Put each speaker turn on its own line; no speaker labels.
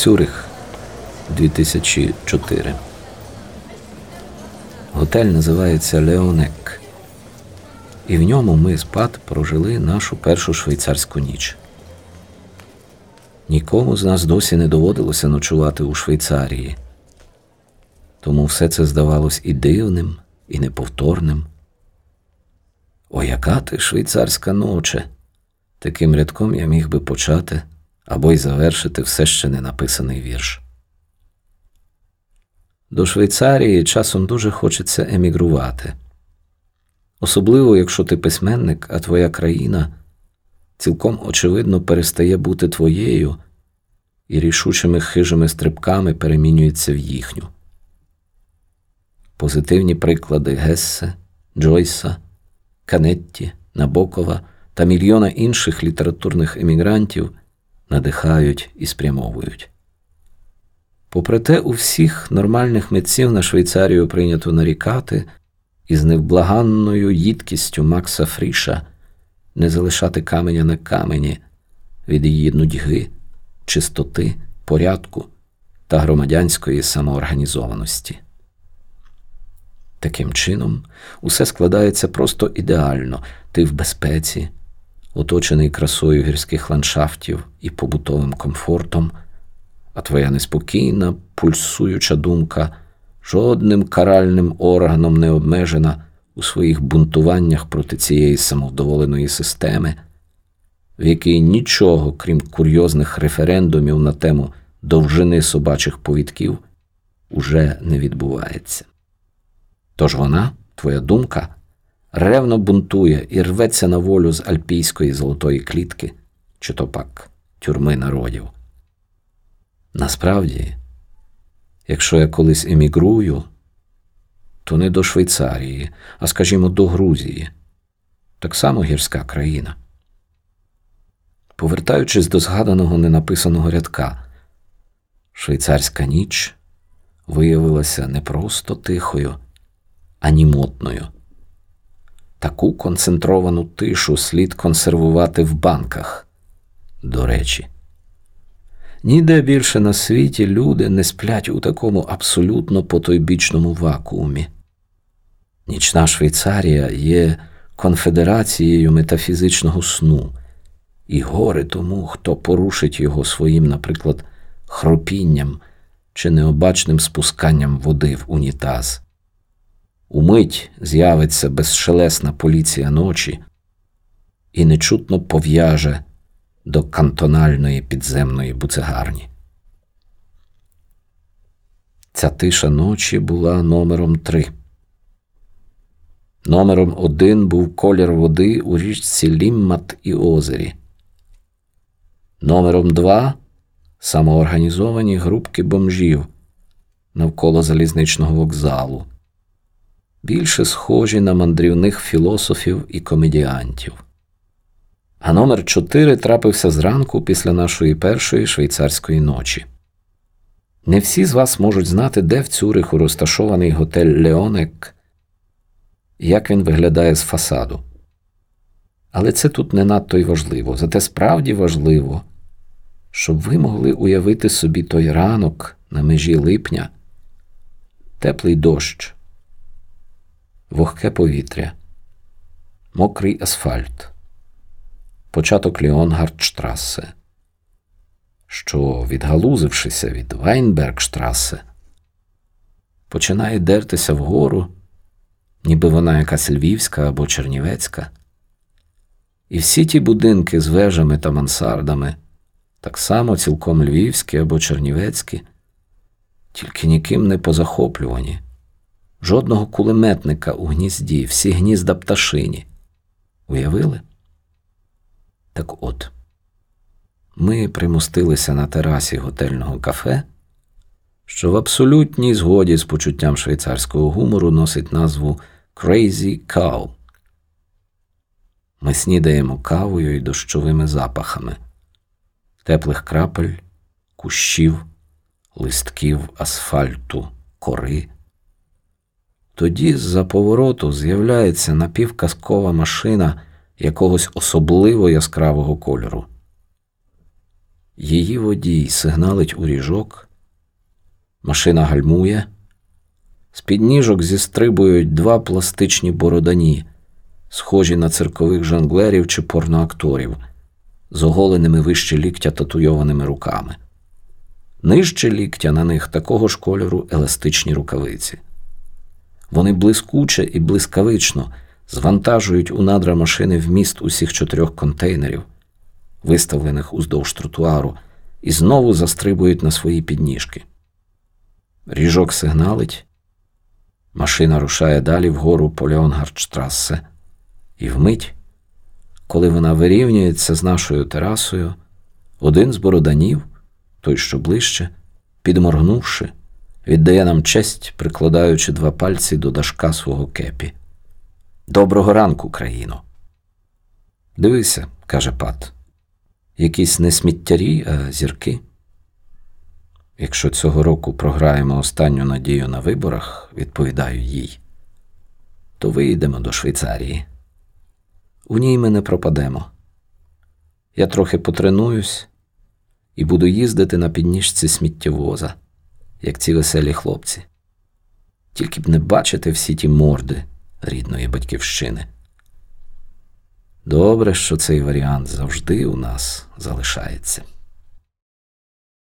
Цюрих 2004. Готель називається Леонек. І в ньому ми з Пат прожили нашу першу швейцарську ніч. Нікому з нас досі не доводилося ночувати у Швейцарії. Тому все це здавалось і дивним, і неповторним. О, яка ти швейцарська ноче! Таким рядком я міг би почати або й завершити все ще не написаний вірш. До Швейцарії часом дуже хочеться емігрувати, особливо якщо ти письменник, а твоя країна цілком очевидно перестає бути твоєю і рішучими хижими стрибками перемінюється в їхню. Позитивні приклади Гессе, Джойса, Канетті, Набокова та мільйона інших літературних емігрантів надихають і спрямовують. Попри те, у всіх нормальних митців на Швейцарію прийнято нарікати із невблаганною їдкістю Макса Фріша не залишати каменя на камені від її нудьги, чистоти, порядку та громадянської самоорганізованості. Таким чином, усе складається просто ідеально, ти в безпеці, оточений красою гірських ландшафтів і побутовим комфортом, а твоя неспокійна, пульсуюча думка жодним каральним органом не обмежена у своїх бунтуваннях проти цієї самовдоволеної системи, в якій нічого, крім курйозних референдумів на тему довжини собачих повідків, уже не відбувається. Тож вона, твоя думка, ревно бунтує і рветься на волю з альпійської золотої клітки, чи то пак тюрми народів. Насправді, якщо я колись емігрую, то не до Швейцарії, а скажімо, до Грузії, так само гірська країна. Повертаючись до згаданого ненаписаного рядка, швейцарська ніч виявилася не просто тихою, а німотною. Таку концентровану тишу слід консервувати в банках. До речі, ніде більше на світі люди не сплять у такому абсолютно потойбічному вакуумі. Нічна Швейцарія є конфедерацією метафізичного сну, і горе тому, хто порушить його своїм, наприклад, хропінням чи необачним спусканням води в унітаз. Умить з'явиться безшелесна поліція ночі і нечутно пов'яже до кантональної підземної буцегарні. Ця тиша ночі була номером три. Номером один був колір води у річці Ліммат і озері. Номером два самоорганізовані групки бомжів навколо залізничного вокзалу, більше схожі на мандрівних філософів і комедіантів. А номер чотири трапився зранку після нашої першої швейцарської ночі. Не всі з вас можуть знати, де в Цюриху розташований готель Леонек як він виглядає з фасаду. Але це тут не надто й важливо, зате справді важливо, щоб ви могли уявити собі той ранок на межі липня, теплий дощ, вогке повітря, мокрий асфальт, початок Ліонгардштрасе, що, відгалузившися від Вайнбергштрасе, починає дертися вгору ніби вона якась львівська або чернівецька. І всі ті будинки з вежами та мансардами так само цілком львівські або чернівецькі, тільки ніким не позахоплювані, жодного кулеметника у гнізді, всі гнізда пташині. Уявили? Так от, ми примостилися на терасі готельного кафе що в абсолютній згоді з почуттям швейцарського гумору носить назву Crazy Cow. Ми снідаємо кавою і дощовими запахами, теплих крапель, кущів, листків, асфальту, кори. Тоді з-за повороту з'являється напівказкова машина якогось особливо яскравого кольору. Її водій сигналить у ріжок, машина гальмує, з під ніжок зістрибують два пластичні бородані, схожі на циркових жонглерів чи порноакторів, з оголеними вище ліктя татуйованими руками. Нижче ліктя на них такого ж кольору еластичні рукавиці. Вони блискуче і блискавично звантажують у надра машини вміст усіх чотирьох контейнерів, виставлених уздовж тротуару, і знову застрибують на свої підніжки. Ріжок сигналить, машина рушає далі вгору по Леонгардштрассе, і вмить, коли вона вирівнюється з нашою терасою, один з бороданів, той, що ближче, підморгнувши, віддає нам честь, прикладаючи два пальці до дашка свого кепі. Доброго ранку, країно. Дивися, каже Пат. Якісь не сміттярі, а зірки. Якщо цього року програємо останню надію на виборах, відповідаю їй, то виїдемо до Швейцарії. У ній ми не пропадемо. Я трохи потренуюсь і буду їздити на підніжці сміттєвоза, як ці веселі хлопці. Тільки б не бачити всі ті морди рідної батьківщини. Добре, що цей варіант завжди у нас залишається.